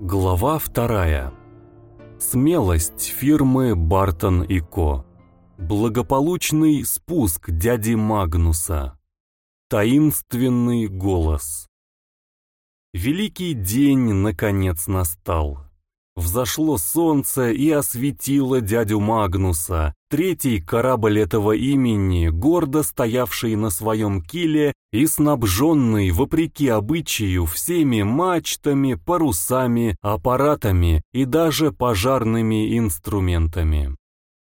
Глава вторая. Смелость фирмы Бартон и Ко. Благополучный спуск дяди Магнуса. Таинственный голос. Великий день наконец настал. Взошло солнце и осветило дядю Магнуса, третий корабль этого имени, гордо стоявший на своем киле и снабженный, вопреки обычаю, всеми мачтами, парусами, аппаратами и даже пожарными инструментами.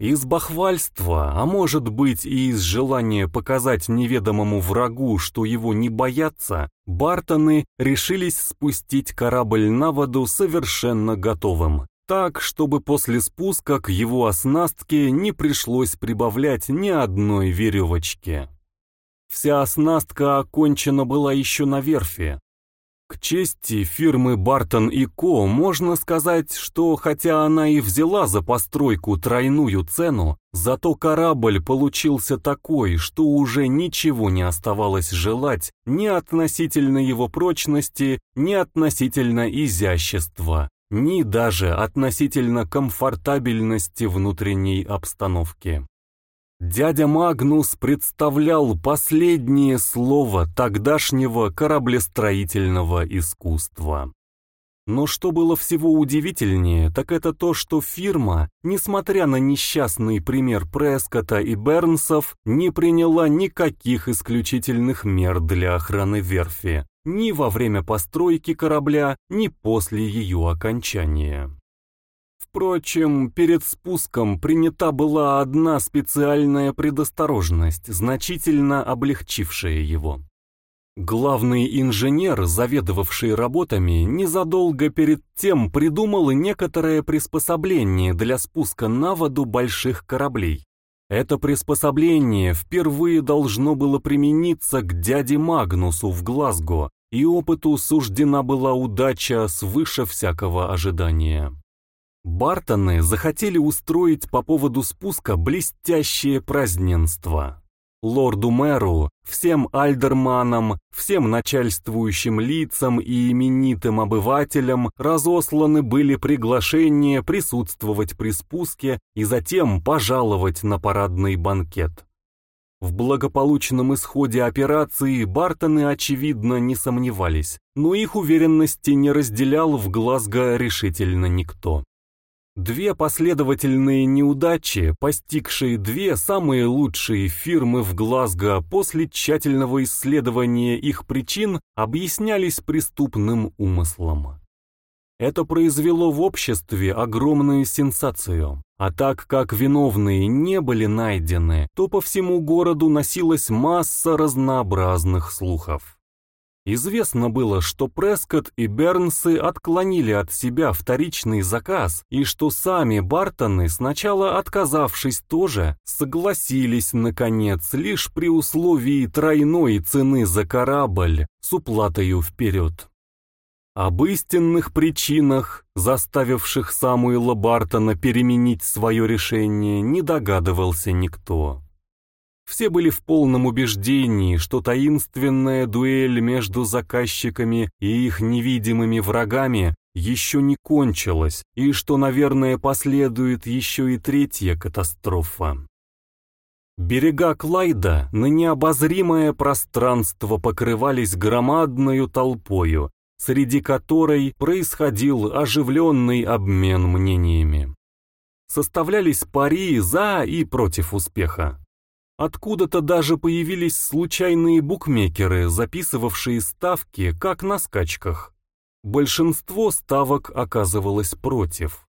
Из бахвальства, а может быть и из желания показать неведомому врагу, что его не боятся, Бартоны решились спустить корабль на воду совершенно готовым, так, чтобы после спуска к его оснастке не пришлось прибавлять ни одной веревочки. Вся оснастка окончена была еще на верфи, к чести фирмы Бартон и Ко можно сказать, что хотя она и взяла за постройку тройную цену, зато корабль получился такой, что уже ничего не оставалось желать ни относительно его прочности, ни относительно изящества, ни даже относительно комфортабельности внутренней обстановки. Дядя Магнус представлял последнее слово тогдашнего кораблестроительного искусства. Но что было всего удивительнее, так это то, что фирма, несмотря на несчастный пример Прескота и Бернсов, не приняла никаких исключительных мер для охраны верфи, ни во время постройки корабля, ни после ее окончания. Впрочем, перед спуском принята была одна специальная предосторожность, значительно облегчившая его. Главный инженер, заведовавший работами, незадолго перед тем придумал некоторое приспособление для спуска на воду больших кораблей. Это приспособление впервые должно было примениться к дяде Магнусу в Глазго, и опыту суждена была удача свыше всякого ожидания. Бартоны захотели устроить по поводу спуска блестящее праздненство. Лорду-мэру, всем альдерманам, всем начальствующим лицам и именитым обывателям разосланы были приглашения присутствовать при спуске и затем пожаловать на парадный банкет. В благополучном исходе операции Бартоны, очевидно, не сомневались, но их уверенности не разделял в Глазго решительно никто. Две последовательные неудачи, постигшие две самые лучшие фирмы в Глазго после тщательного исследования их причин, объяснялись преступным умыслом. Это произвело в обществе огромную сенсацию, а так как виновные не были найдены, то по всему городу носилась масса разнообразных слухов. Известно было, что Прескотт и Бернсы отклонили от себя вторичный заказ, и что сами Бартоны, сначала отказавшись тоже, согласились, наконец, лишь при условии тройной цены за корабль с уплатою вперед. Об истинных причинах, заставивших Самуэла Бартона переменить свое решение, не догадывался никто. Все были в полном убеждении, что таинственная дуэль между заказчиками и их невидимыми врагами еще не кончилась, и что, наверное, последует еще и третья катастрофа. Берега Клайда на необозримое пространство покрывались громадною толпою, среди которой происходил оживленный обмен мнениями. Составлялись пари за и против успеха. Откуда-то даже появились случайные букмекеры, записывавшие ставки, как на скачках. Большинство ставок оказывалось против.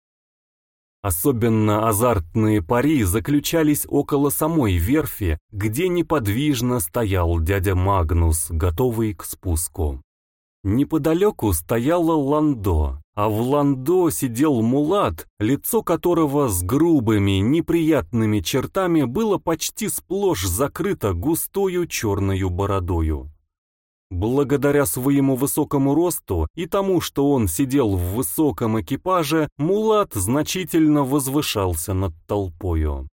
Особенно азартные пари заключались около самой верфи, где неподвижно стоял дядя Магнус, готовый к спуску. Неподалеку стояла Ландо, а в Ландо сидел мулат, лицо которого с грубыми, неприятными чертами было почти сплошь закрыто густою черною бородою. Благодаря своему высокому росту и тому, что он сидел в высоком экипаже, Мулат значительно возвышался над толпою.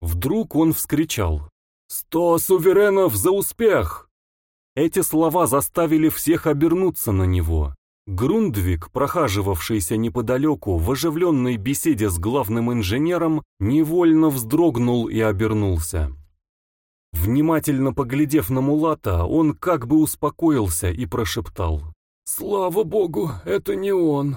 Вдруг он вскричал «Сто суверенов за успех!» Эти слова заставили всех обернуться на него. Грундвик, прохаживавшийся неподалеку в оживленной беседе с главным инженером, невольно вздрогнул и обернулся. Внимательно поглядев на Мулата, он как бы успокоился и прошептал. «Слава богу, это не он!»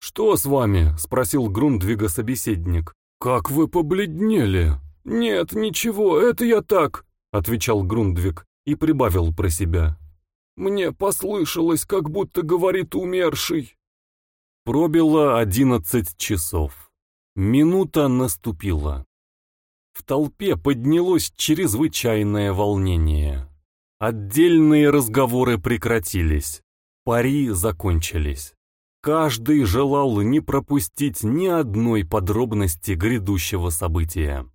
«Что с вами?» — спросил Грундвига собеседник. «Как вы побледнели!» «Нет, ничего, это я так!» — отвечал Грундвиг и прибавил про себя. «Мне послышалось, как будто говорит умерший». Пробило одиннадцать часов. Минута наступила. В толпе поднялось чрезвычайное волнение. Отдельные разговоры прекратились. Пари закончились. Каждый желал не пропустить ни одной подробности грядущего события.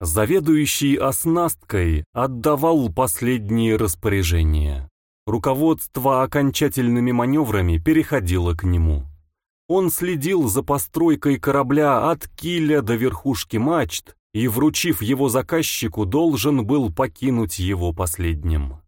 Заведующий оснасткой отдавал последние распоряжения. Руководство окончательными маневрами переходило к нему. Он следил за постройкой корабля от киля до верхушки мачт и, вручив его заказчику, должен был покинуть его последним.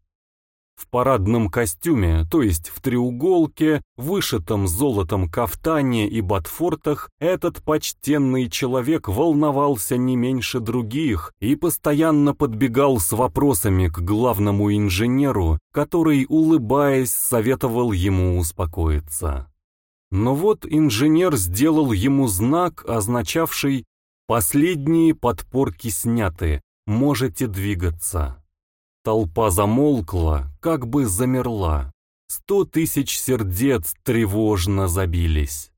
В парадном костюме, то есть в треуголке, вышитом золотом кафтане и ботфортах, этот почтенный человек волновался не меньше других и постоянно подбегал с вопросами к главному инженеру, который, улыбаясь, советовал ему успокоиться. Но вот инженер сделал ему знак, означавший «Последние подпорки сняты, можете двигаться». Толпа замолкла, как бы замерла. Сто тысяч сердец тревожно забились.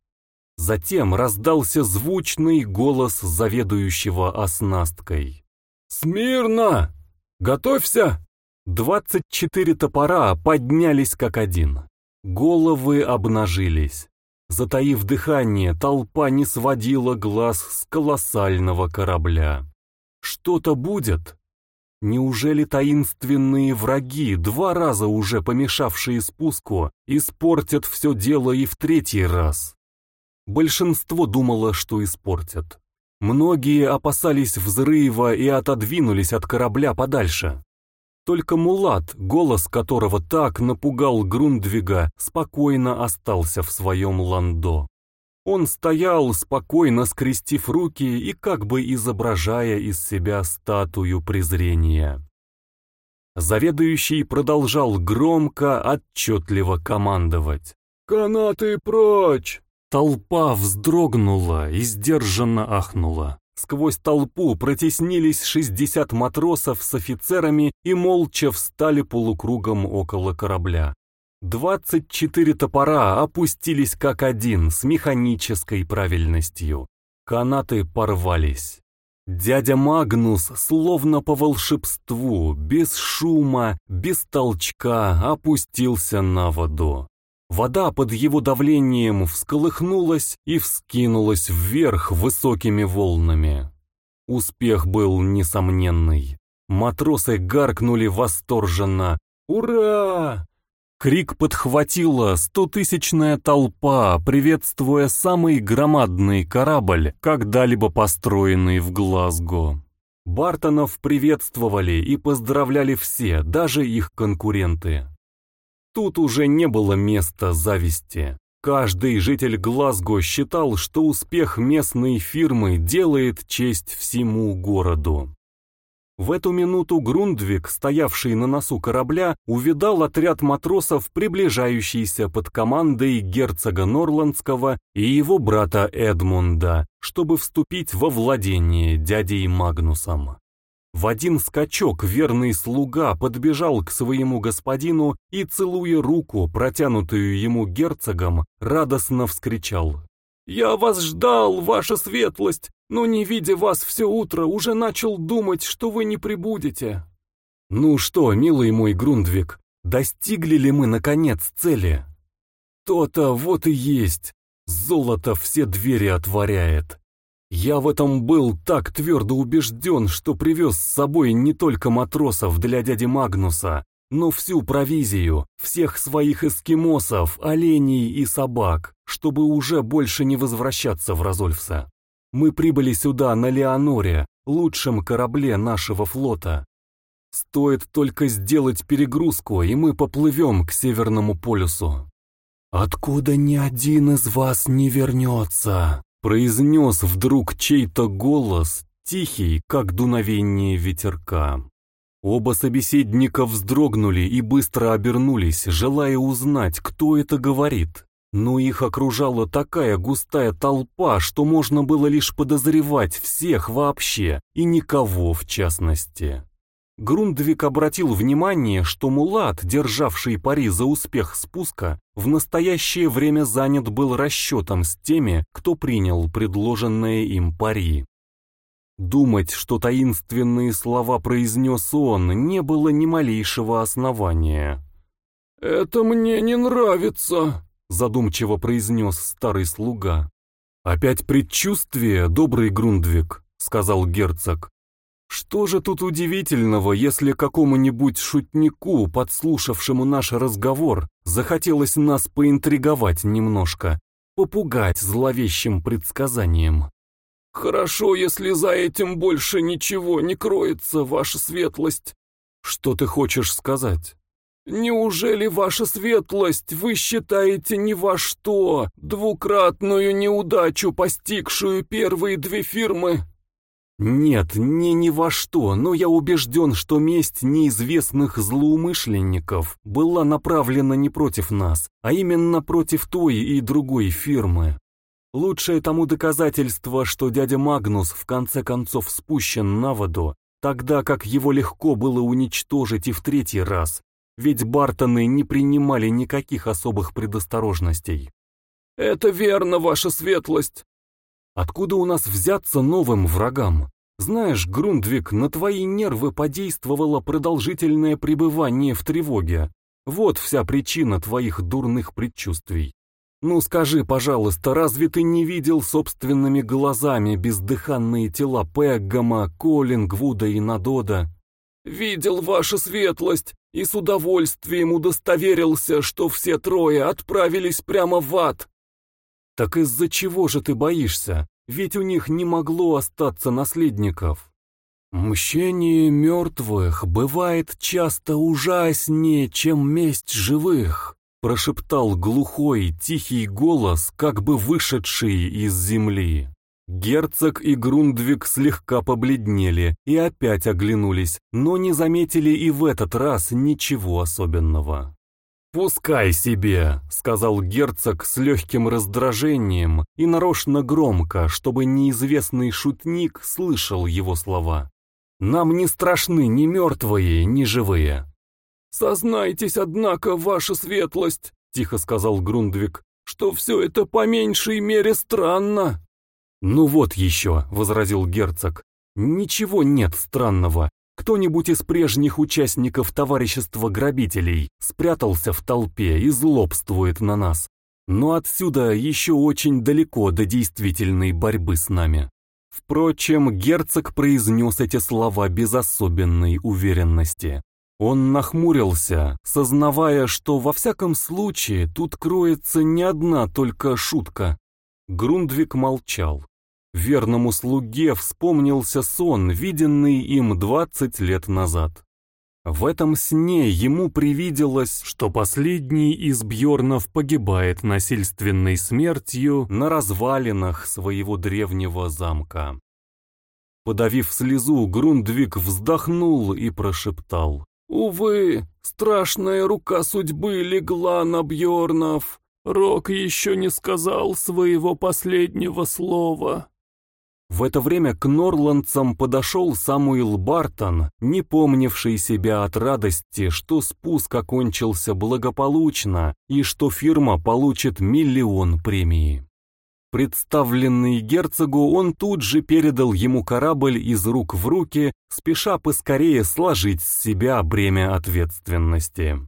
Затем раздался звучный голос заведующего оснасткой. «Смирно! Готовься!» Двадцать четыре топора поднялись как один. Головы обнажились. Затаив дыхание, толпа не сводила глаз с колоссального корабля. «Что-то будет?» Неужели таинственные враги, два раза уже помешавшие спуску, испортят все дело и в третий раз? Большинство думало, что испортят. Многие опасались взрыва и отодвинулись от корабля подальше. Только Мулат, голос которого так напугал Грундвига, спокойно остался в своем ландо. Он стоял, спокойно скрестив руки и как бы изображая из себя статую презрения. Заведующий продолжал громко, отчетливо командовать. «Канаты прочь!» Толпа вздрогнула и сдержанно ахнула. Сквозь толпу протеснились шестьдесят матросов с офицерами и молча встали полукругом около корабля. Двадцать четыре топора опустились как один с механической правильностью. Канаты порвались. Дядя Магнус, словно по волшебству, без шума, без толчка, опустился на воду. Вода под его давлением всколыхнулась и вскинулась вверх высокими волнами. Успех был несомненный. Матросы гаркнули восторженно «Ура!» Крик подхватила стотысячная толпа, приветствуя самый громадный корабль, когда-либо построенный в Глазго. Бартонов приветствовали и поздравляли все, даже их конкуренты. Тут уже не было места зависти. Каждый житель Глазго считал, что успех местной фирмы делает честь всему городу. В эту минуту Грундвик, стоявший на носу корабля, увидал отряд матросов, приближающийся под командой герцога Норландского и его брата Эдмунда, чтобы вступить во владение дядей Магнусом. В один скачок верный слуга подбежал к своему господину и, целуя руку, протянутую ему герцогом, радостно вскричал «Я вас ждал, ваша светлость, но не видя вас все утро, уже начал думать, что вы не прибудете». «Ну что, милый мой Грундвик, достигли ли мы, наконец, цели?» «То-то вот и есть. Золото все двери отворяет. Я в этом был так твердо убежден, что привез с собой не только матросов для дяди Магнуса, но всю провизию, всех своих эскимосов, оленей и собак, чтобы уже больше не возвращаться в Розольфса. Мы прибыли сюда на Леоноре, лучшем корабле нашего флота. Стоит только сделать перегрузку, и мы поплывем к Северному полюсу. «Откуда ни один из вас не вернется?» произнес вдруг чей-то голос, тихий, как дуновение ветерка. Оба собеседника вздрогнули и быстро обернулись, желая узнать, кто это говорит. Но их окружала такая густая толпа, что можно было лишь подозревать всех вообще и никого в частности. Грундвик обратил внимание, что Мулат, державший пари за успех спуска, в настоящее время занят был расчетом с теми, кто принял предложенное им пари. Думать, что таинственные слова произнес он, не было ни малейшего основания. «Это мне не нравится», — задумчиво произнес старый слуга. «Опять предчувствие, добрый Грундвик», — сказал герцог. Что же тут удивительного, если какому-нибудь шутнику, подслушавшему наш разговор, захотелось нас поинтриговать немножко, попугать зловещим предсказанием? «Хорошо, если за этим больше ничего не кроется, ваша светлость». «Что ты хочешь сказать?» «Неужели, ваша светлость, вы считаете ни во что двукратную неудачу, постигшую первые две фирмы, нет, не ни во что, но я убежден, что месть неизвестных злоумышленников была направлена не против нас, а именно против той и другой фирмы. Лучшее тому доказательство, что дядя Магнус в конце концов спущен на воду, тогда как его легко было уничтожить и в третий раз, ведь Бартоны не принимали никаких особых предосторожностей. «Это верно, ваша светлость», Откуда у нас взяться новым врагам? Знаешь, Грундвик, на твои нервы подействовало продолжительное пребывание в тревоге. Вот вся причина твоих дурных предчувствий. Ну скажи, пожалуйста, разве ты не видел собственными глазами бездыханные тела Пеггама, Коллингвуда и Надода? Видел ваша светлость и с удовольствием удостоверился, что все трое отправились прямо в ад. Так из-за чего же ты боишься? Ведь у них не могло остаться наследников. Мщение мертвых бывает часто ужаснее, чем месть живых, прошептал глухой, тихий голос, как бы вышедший из земли. Герцог и Грундвик слегка побледнели и опять оглянулись, но не заметили и в этот раз ничего особенного. «Пускай себе», — сказал герцог с легким раздражением и нарочно громко, чтобы неизвестный шутник слышал его слова. «Нам не страшны ни мертвые, ни живые». «Сознайтесь, однако, ваша светлость», — тихо сказал Грундвик, «что все это по меньшей мере странно». «Ну вот еще», — возразил герцог, — «ничего нет странного. Кто-нибудь из прежних участников товарищества грабителей спрятался в толпе и злобствует на нас. Но отсюда еще очень далеко до действительной борьбы с нами. Впрочем, герцог произнес эти слова без особенной уверенности. Он нахмурился, сознавая, что во всяком случае тут кроется не одна только шутка. Грундвик молчал. Верному слуге вспомнился сон, виденный им двадцать лет назад. В этом сне ему привиделось, что последний из Бьорнов погибает насильственной смертью на развалинах своего древнего замка. Подавив слезу, Грундвик вздохнул и прошептал. «Увы, страшная рука судьбы легла на Бьорнов. Рок еще не сказал своего последнего слова». В это время к норландцам подошел Самуил Бартон, не помнивший себя от радости, что спуск окончился благополучно и что фирма получит миллион премии. Представленный герцогу, он тут же передал ему корабль из рук в руки, спеша поскорее сложить с себя бремя ответственности.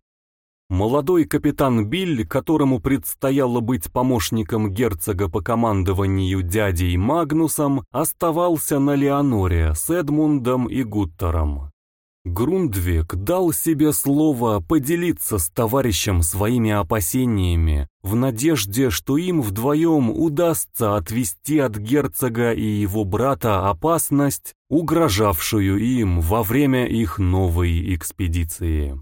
Молодой капитан Билли, которому предстояло быть помощником герцога по командованию дядей Магнусом, оставался на Леоноре с Эдмундом и Гуттером. Грундвик дал себе слово поделиться с товарищем своими опасениями, в надежде, что им вдвоем удастся отвести от герцога и его брата опасность, угрожавшую им во время их новой экспедиции.